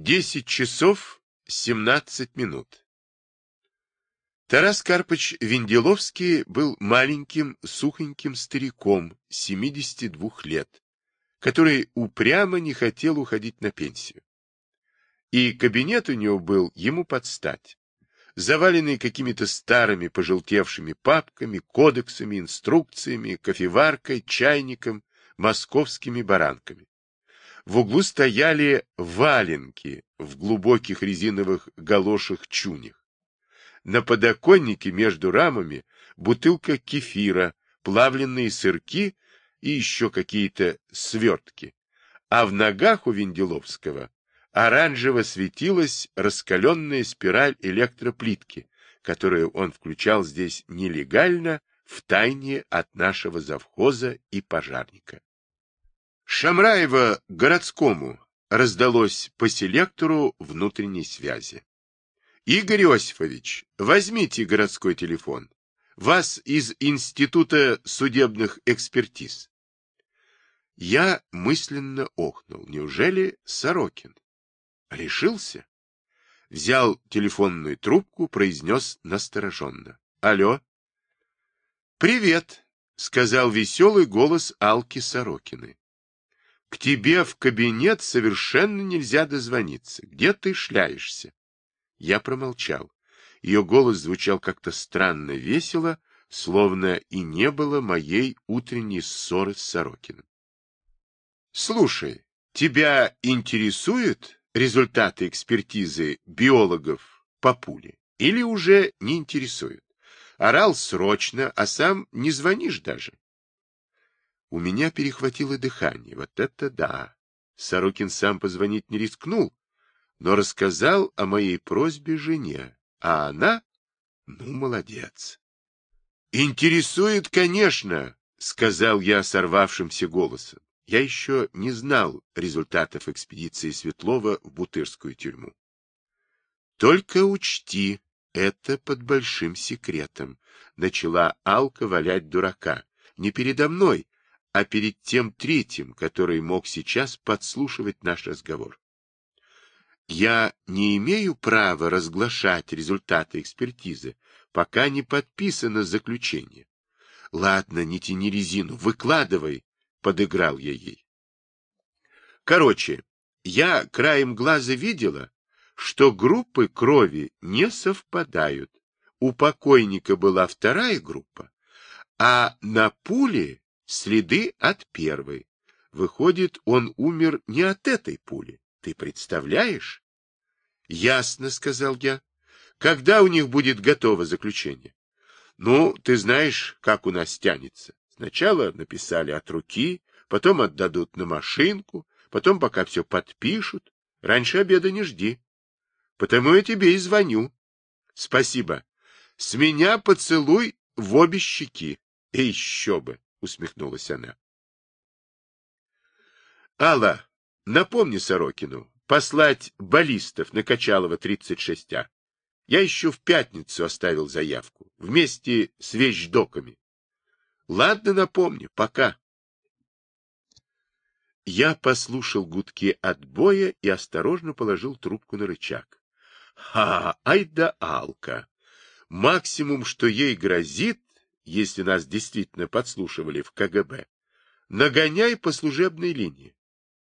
Десять часов семнадцать минут. Тарас Карпыч Венделовский был маленьким, сухоньким стариком 72 лет, который упрямо не хотел уходить на пенсию. И кабинет у него был ему под стать, заваленный какими-то старыми пожелтевшими папками, кодексами, инструкциями, кофеваркой, чайником, московскими баранками. В углу стояли валенки в глубоких резиновых галошах-чунях. На подоконнике между рамами бутылка кефира, плавленные сырки и еще какие-то свертки. А в ногах у Венделовского оранжево светилась раскаленная спираль электроплитки, которую он включал здесь нелегально, в тайне от нашего завхоза и пожарника. Шамраева городскому раздалось по селектору внутренней связи. Игорь Иосифович, возьмите городской телефон. Вас из Института судебных экспертиз. Я мысленно охнул. Неужели Сорокин? Решился? Взял телефонную трубку, произнес настороженно. Алло. Привет, сказал веселый голос Алки Сорокиной. К тебе в кабинет совершенно нельзя дозвониться. Где ты шляешься? Я промолчал. Ее голос звучал как-то странно весело, словно и не было моей утренней ссоры с Сорокиным. Слушай, тебя интересуют результаты экспертизы биологов по пуле? Или уже не интересуют? Орал срочно, а сам не звонишь даже. У меня перехватило дыхание. Вот это да! Сорокин сам позвонить не рискнул, но рассказал о моей просьбе жене, а она... Ну, молодец. «Интересует, конечно», — сказал я сорвавшимся голосом. Я еще не знал результатов экспедиции Светлова в Бутырскую тюрьму. «Только учти, это под большим секретом», — начала Алка валять дурака. «Не передо мной, а перед тем третьим, который мог сейчас подслушивать наш разговор. Я не имею права разглашать результаты экспертизы, пока не подписано заключение. Ладно, не тяни резину, выкладывай, подыграл я ей. Короче, я краем глаза видела, что группы крови не совпадают. У покойника была вторая группа, а на пуле следы от первой. Выходит, он умер не от этой пули. Ты представляешь? Ясно, сказал я. Когда у них будет готово заключение? Ну, ты знаешь, как у нас тянется. Сначала написали от руки, потом отдадут на машинку, потом пока все подпишут. Раньше обеда не жди. Потому я тебе и звоню. Спасибо. С меня поцелуй в обе щеки. И еще бы. — усмехнулась она. Алла, напомни Сорокину, послать баллистов на Качалова 36А. Я еще в пятницу оставил заявку, вместе с вещдоками. Ладно, напомню, пока. Я послушал гудки отбоя и осторожно положил трубку на рычаг. Ха, ай да Алка! Максимум, что ей грозит, если нас действительно подслушивали в КГБ, нагоняй по служебной линии.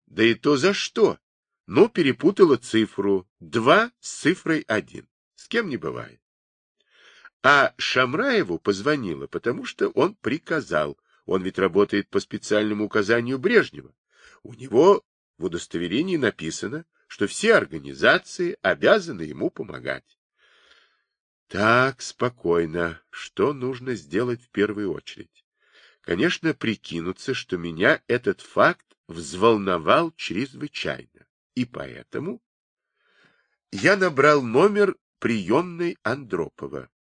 Да и то за что? Ну, перепутала цифру два с цифрой один. С кем не бывает. А Шамраеву позвонила, потому что он приказал. Он ведь работает по специальному указанию Брежнева. У него в удостоверении написано, что все организации обязаны ему помогать. Так, спокойно. Что нужно сделать в первую очередь? Конечно, прикинуться, что меня этот факт взволновал чрезвычайно. И поэтому я набрал номер приемной Андропова.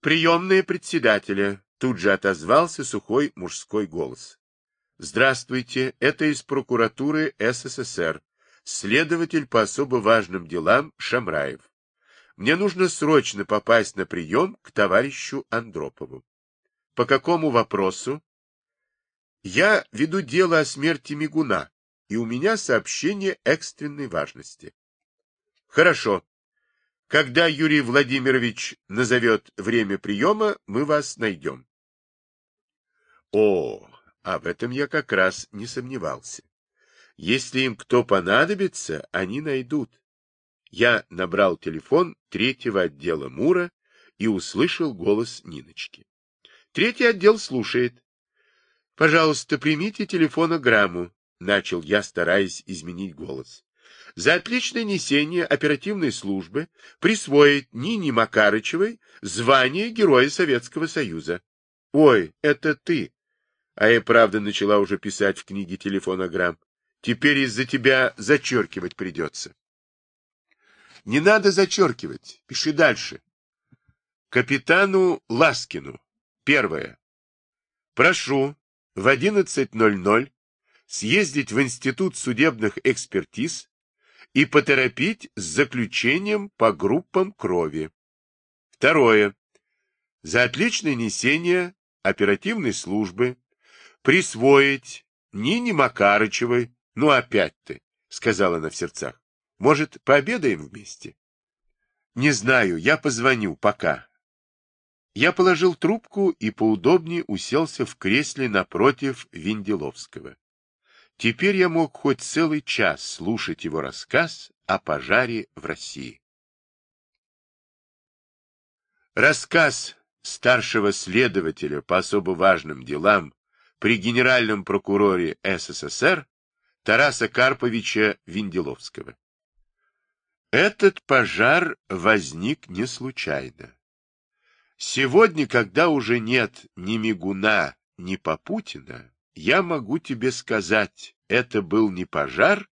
Приемная председателя. Тут же отозвался сухой мужской голос. Здравствуйте, это из прокуратуры СССР. Следователь по особо важным делам Шамраев. Мне нужно срочно попасть на прием к товарищу Андропову. По какому вопросу? Я веду дело о смерти Мигуна. и у меня сообщение экстренной важности. Хорошо. Когда Юрий Владимирович назовет время приема, мы вас найдем. О, об этом я как раз не сомневался. Если им кто понадобится, они найдут. Я набрал телефон третьего отдела МУРа и услышал голос Ниночки. Третий отдел слушает. «Пожалуйста, примите телефонограмму», — начал я, стараясь изменить голос. «За отличное несение оперативной службы присвоить Нине Макарычевой звание Героя Советского Союза». «Ой, это ты!» А я, правда, начала уже писать в книге телефонограмм. Теперь из-за тебя зачеркивать придется. Не надо зачеркивать. Пиши дальше. Капитану Ласкину. Первое. Прошу в 11.00 съездить в Институт судебных экспертиз и поторопить с заключением по группам крови. Второе. За отличное несение оперативной службы присвоить Нине Макарычевой, ну опять ты, сказала она в сердцах. Может, пообедаем вместе? Не знаю, я позвоню, пока. Я положил трубку и поудобнее уселся в кресле напротив Венделовского. Теперь я мог хоть целый час слушать его рассказ о пожаре в России. Рассказ старшего следователя по особо важным делам при генеральном прокуроре СССР Тараса Карповича Венделовского. Этот пожар возник не случайно. Сегодня, когда уже нет ни Мигуна, ни Попутина, я могу тебе сказать, это был не пожар,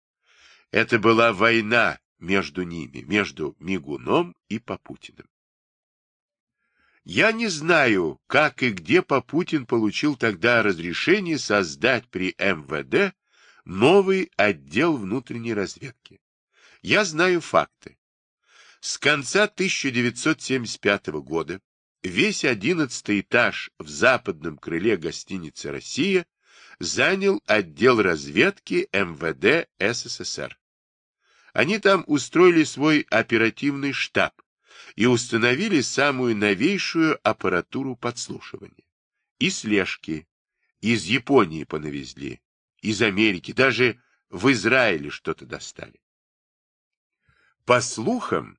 это была война между ними, между Мигуном и Попутиным. Я не знаю, как и где Попутин получил тогда разрешение создать при МВД новый отдел внутренней разведки. Я знаю факты. С конца 1975 года весь одиннадцатый этаж в западном крыле гостиницы «Россия» занял отдел разведки МВД СССР. Они там устроили свой оперативный штаб, и установили самую новейшую аппаратуру подслушивания. И слежки. Из Японии понавезли, из Америки, даже в Израиле что-то достали. По слухам,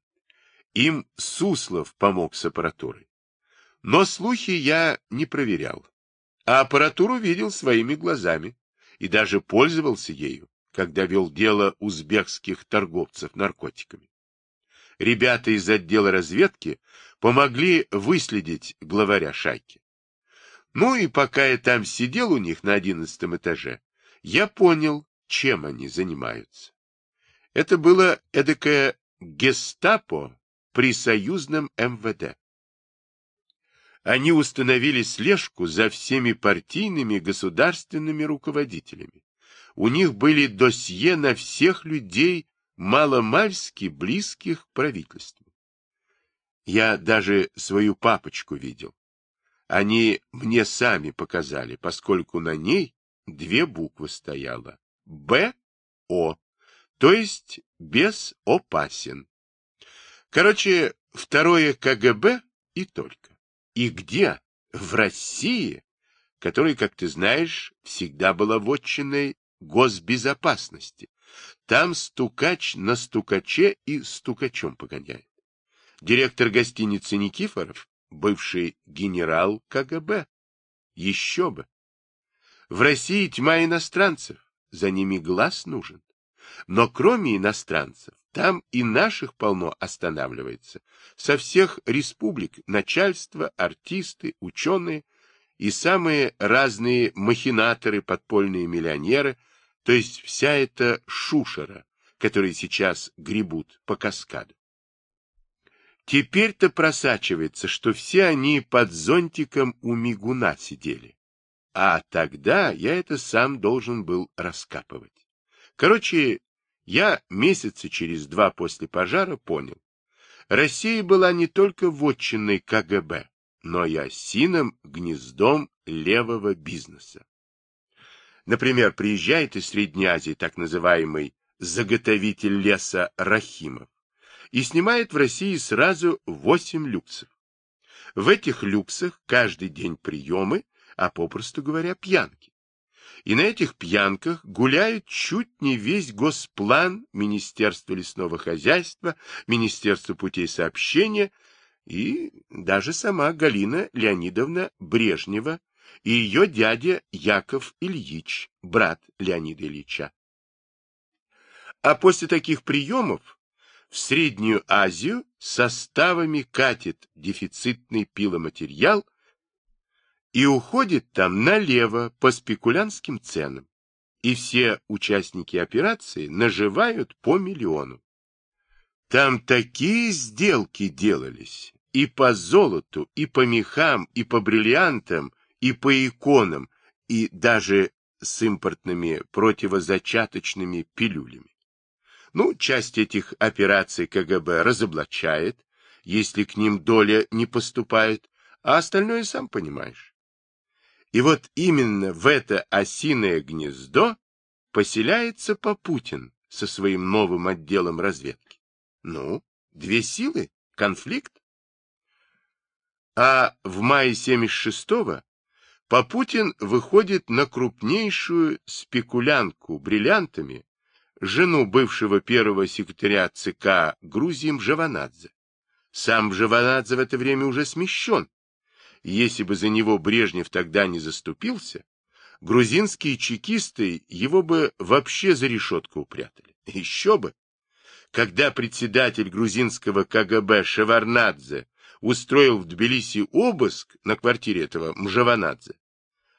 им Суслов помог с аппаратурой. Но слухи я не проверял, а аппаратуру видел своими глазами и даже пользовался ею, когда вел дело узбекских торговцев наркотиками ребята из отдела разведки помогли выследить главаря шайки. Ну и пока я там сидел у них на одиннадцатом этаже, я понял, чем они занимаются. Это было эдакое гестапо при союзном МВД. Они установили слежку за всеми партийными государственными руководителями. У них были досье на всех людей маломальски близких к правительству. Я даже свою папочку видел. Они мне сами показали, поскольку на ней две буквы стояло. Б-О, то есть без опасен. Короче, второе КГБ и только. И где? В России, которая, как ты знаешь, всегда была вотчиной госбезопасности. Там стукач на стукаче и стукачом погоняет. Директор гостиницы Никифоров, бывший генерал КГБ. Еще бы. В России тьма иностранцев, за ними глаз нужен. Но кроме иностранцев, там и наших полно останавливается. Со всех республик начальство, артисты, ученые и самые разные махинаторы, подпольные миллионеры – то есть вся эта шушера, которые сейчас гребут по каскаду. Теперь-то просачивается, что все они под зонтиком у мигуна сидели. А тогда я это сам должен был раскапывать. Короче, я месяца через два после пожара понял. Россия была не только вотчиной КГБ, но и осиным гнездом левого бизнеса. Например, приезжает из Средней Азии так называемый заготовитель леса Рахимов и снимает в России сразу 8 люксов. В этих люксах каждый день приемы, а попросту говоря, пьянки. И на этих пьянках гуляют чуть не весь госплан Министерства лесного хозяйства, Министерства путей сообщения и даже сама Галина Леонидовна Брежнева и ее дядя Яков Ильич, брат Леонида Ильича. А после таких приемов в Среднюю Азию составами катит дефицитный пиломатериал и уходит там налево по спекулянтским ценам. И все участники операции наживают по миллиону. Там такие сделки делались и по золоту, и по мехам, и по бриллиантам, и по иконам, и даже с импортными противозачаточными пилюлями. Ну, часть этих операций КГБ разоблачает, если к ним доля не поступает, а остальное сам понимаешь. И вот именно в это осиное гнездо поселяется Попутин со своим новым отделом разведки. Ну, две силы, конфликт. А в мае 76-го Попутин выходит на крупнейшую спекулянку бриллиантами, жену бывшего первого секретаря ЦК Грузии Мжаванадзе. Сам Мжаванадзе в это время уже смещен. Если бы за него Брежнев тогда не заступился, грузинские чекисты его бы вообще за решетку упрятали. Еще бы! Когда председатель грузинского КГБ Шеварнадзе устроил в Тбилиси обыск на квартире этого Мжаванадзе.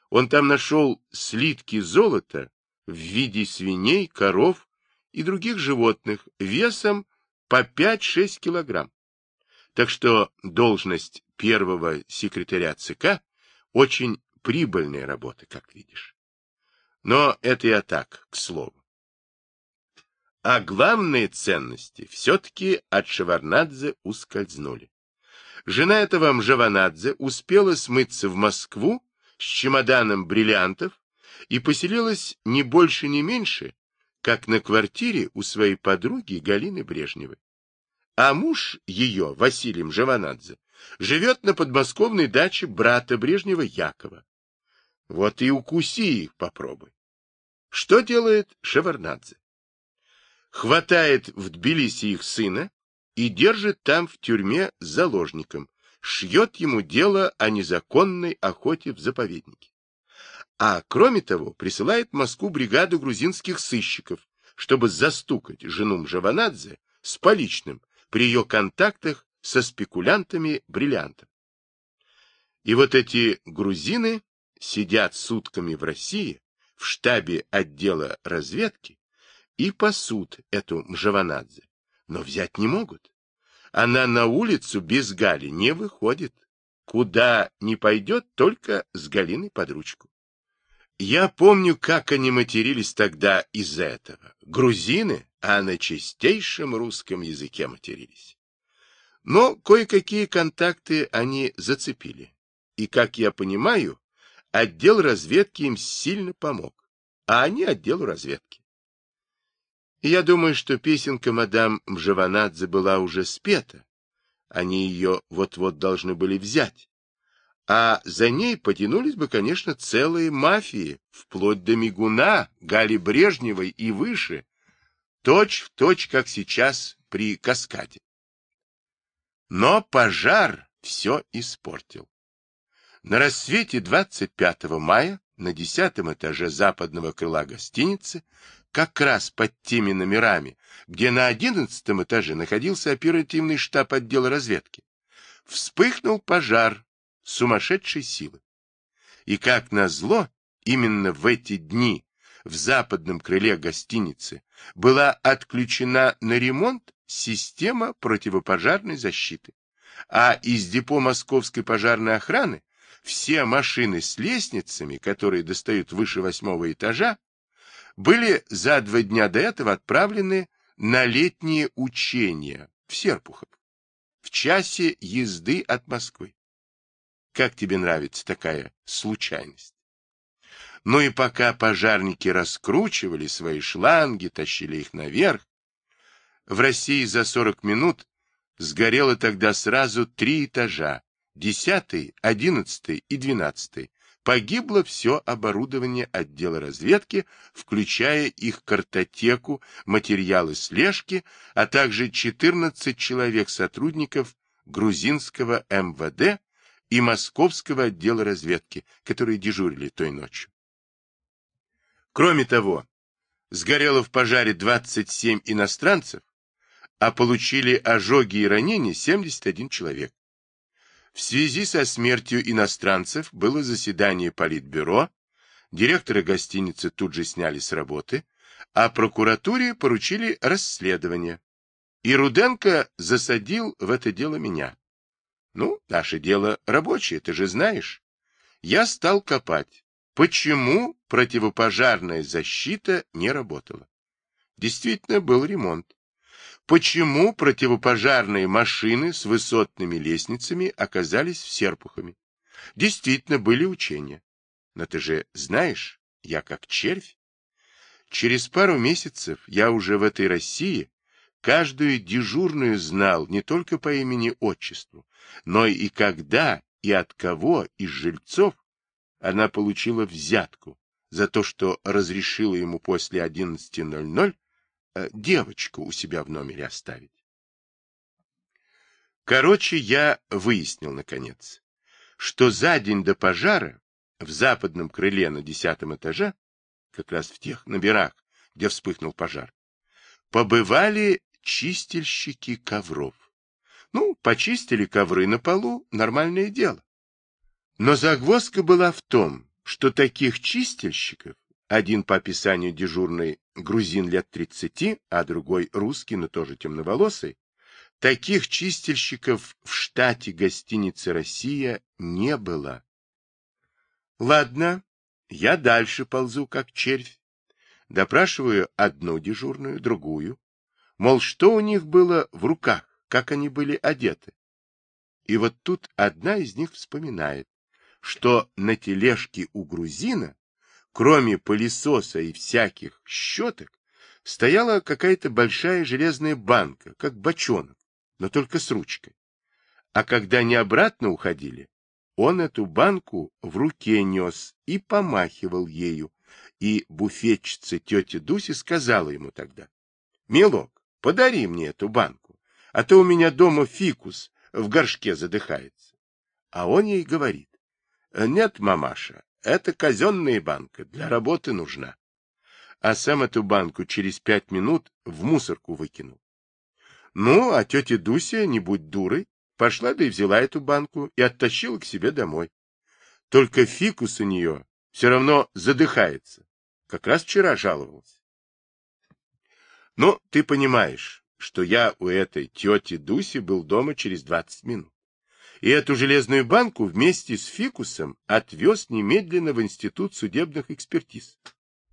Он там нашел слитки золота в виде свиней, коров и других животных весом по 5-6 килограмм. Так что должность первого секретаря ЦК очень прибыльная работа, как видишь. Но это я так, к слову. А главные ценности все-таки от Шеварнадзе ускользнули. Жена этого Мжаванадзе успела смыться в Москву с чемоданом бриллиантов и поселилась не больше, не меньше, как на квартире у своей подруги Галины Брежневой. А муж ее, Василий Мжаванадзе, живет на подмосковной даче брата Брежнева Якова. Вот и укуси их попробуй. Что делает Шеварнадзе? Хватает в Тбилиси их сына и держит там в тюрьме заложником, шьет ему дело о незаконной охоте в заповеднике. А кроме того, присылает в Москву бригаду грузинских сыщиков, чтобы застукать жену Мжаванадзе с поличным при ее контактах со спекулянтами бриллиантов. И вот эти грузины сидят сутками в России, в штабе отдела разведки, и пасут эту Мжаванадзе но взять не могут. Она на улицу без Гали не выходит. Куда не пойдет, только с Галиной под ручку. Я помню, как они матерились тогда из-за этого. Грузины, а на чистейшем русском языке матерились. Но кое-какие контакты они зацепили. И, как я понимаю, отдел разведки им сильно помог, а они отделу разведки. Я думаю, что песенка мадам Мжаванадзе была уже спета. Они ее вот-вот должны были взять. А за ней потянулись бы, конечно, целые мафии, вплоть до Мигуна, Гали Брежневой и выше, точь в точь, как сейчас при каскаде. Но пожар все испортил. На рассвете 25 мая на десятом этаже западного крыла гостиницы как раз под теми номерами, где на одиннадцатом этаже находился оперативный штаб отдела разведки, вспыхнул пожар сумасшедшей силы. И как назло, именно в эти дни в западном крыле гостиницы была отключена на ремонт система противопожарной защиты, а из депо Московской пожарной охраны все машины с лестницами, которые достают выше восьмого этажа, были за два дня до этого отправлены на летние учения в Серпухов, в часе езды от Москвы. Как тебе нравится такая случайность? Ну и пока пожарники раскручивали свои шланги, тащили их наверх, в России за 40 минут сгорело тогда сразу три этажа, десятый, одиннадцатый и двенадцатый. Погибло все оборудование отдела разведки, включая их картотеку, материалы слежки, а также 14 человек сотрудников грузинского МВД и московского отдела разведки, которые дежурили той ночью. Кроме того, сгорело в пожаре 27 иностранцев, а получили ожоги и ранения 71 человек. В связи со смертью иностранцев было заседание Политбюро, директора гостиницы тут же сняли с работы, а прокуратуре поручили расследование. И Руденко засадил в это дело меня. Ну, наше дело рабочее, ты же знаешь. Я стал копать, почему противопожарная защита не работала. Действительно, был ремонт. Почему противопожарные машины с высотными лестницами оказались в Серпухами? Действительно, были учения. Но ты же знаешь, я как червь. Через пару месяцев я уже в этой России каждую дежурную знал не только по имени-отчеству, но и когда и от кого из жильцов она получила взятку за то, что разрешила ему после 11.00 Э, девочку у себя в номере оставить. Короче, я выяснил, наконец, что за день до пожара в западном крыле на десятом этаже, как раз в тех номерах, где вспыхнул пожар, побывали чистильщики ковров. Ну, почистили ковры на полу, нормальное дело. Но загвоздка была в том, что таких чистильщиков один по описанию дежурный грузин лет тридцати, а другой русский, но тоже темноволосый, таких чистильщиков в штате гостиницы «Россия» не было. Ладно, я дальше ползу, как червь. Допрашиваю одну дежурную, другую. Мол, что у них было в руках, как они были одеты. И вот тут одна из них вспоминает, что на тележке у грузина кроме пылесоса и всяких щеток, стояла какая-то большая железная банка, как бочонок, но только с ручкой. А когда они обратно уходили, он эту банку в руке нес и помахивал ею, и буфетчица тетя Дуся сказала ему тогда, «Милок, подари мне эту банку, а то у меня дома фикус в горшке задыхается». А он ей говорит, «Нет, мамаша, это казенная банка, для работы нужна. А сам эту банку через пять минут в мусорку выкинул. Ну, а тетя Дуся, не будь дурой, пошла да и взяла эту банку и оттащила к себе домой. Только фикус у нее все равно задыхается. Как раз вчера жаловался. Ну, ты понимаешь, что я у этой тети Дуси был дома через двадцать минут и эту железную банку вместе с фикусом отвез немедленно в Институт судебных экспертиз.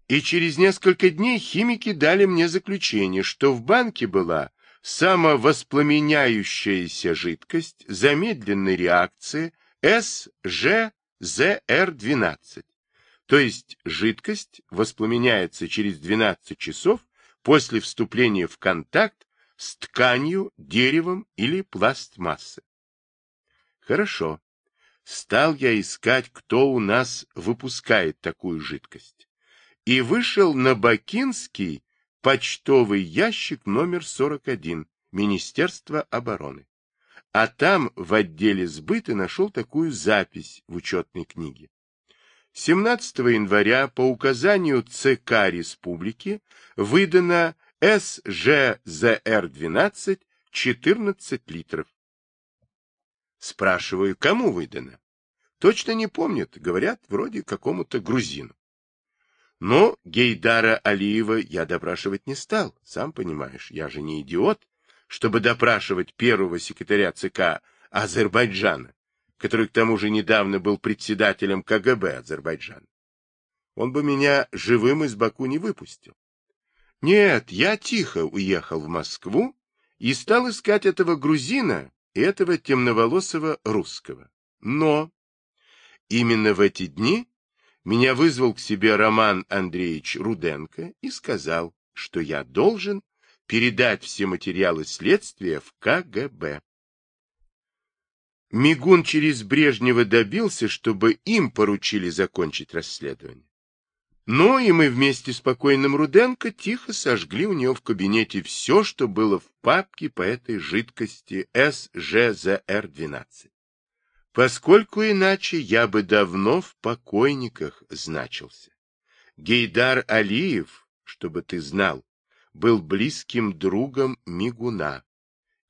И через несколько дней химики дали мне заключение, что в банке была самовоспламеняющаяся жидкость замедленной реакции СЖЗР-12. То есть жидкость воспламеняется через 12 часов после вступления в контакт с тканью, деревом или пластмассой. Хорошо. Стал я искать, кто у нас выпускает такую жидкость. И вышел на Бакинский почтовый ящик номер 41 Министерства обороны. А там в отделе сбыта нашел такую запись в учетной книге. 17 января по указанию ЦК Республики выдано СЖЗР-12 14 литров Спрашиваю, кому выдано? Точно не помнят, говорят, вроде какому-то грузину. Но Гейдара Алиева я допрашивать не стал, сам понимаешь, я же не идиот, чтобы допрашивать первого секретаря ЦК Азербайджана, который к тому же недавно был председателем КГБ Азербайджана. Он бы меня живым из Баку не выпустил. Нет, я тихо уехал в Москву и стал искать этого грузина, этого темноволосого русского. Но именно в эти дни меня вызвал к себе Роман Андреевич Руденко и сказал, что я должен передать все материалы следствия в КГБ. Мигун через Брежнева добился, чтобы им поручили закончить расследование. Ну и мы вместе с покойным Руденко тихо сожгли у него в кабинете все, что было в папке по этой жидкости СЖЗР-12. Поскольку иначе я бы давно в покойниках значился. Гейдар Алиев, чтобы ты знал, был близким другом Мигуна.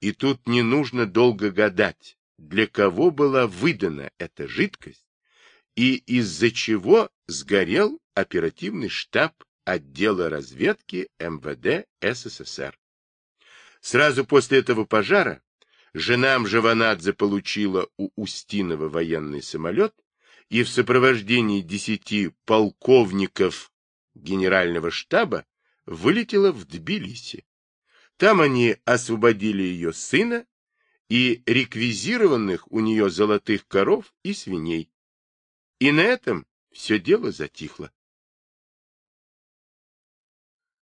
И тут не нужно долго гадать, для кого была выдана эта жидкость и из-за чего сгорел оперативный штаб отдела разведки МВД СССР. Сразу после этого пожара жена Мжаванадзе получила у Устинова военный самолет и в сопровождении десяти полковников генерального штаба вылетела в Тбилиси. Там они освободили ее сына и реквизированных у нее золотых коров и свиней. И на этом все дело затихло.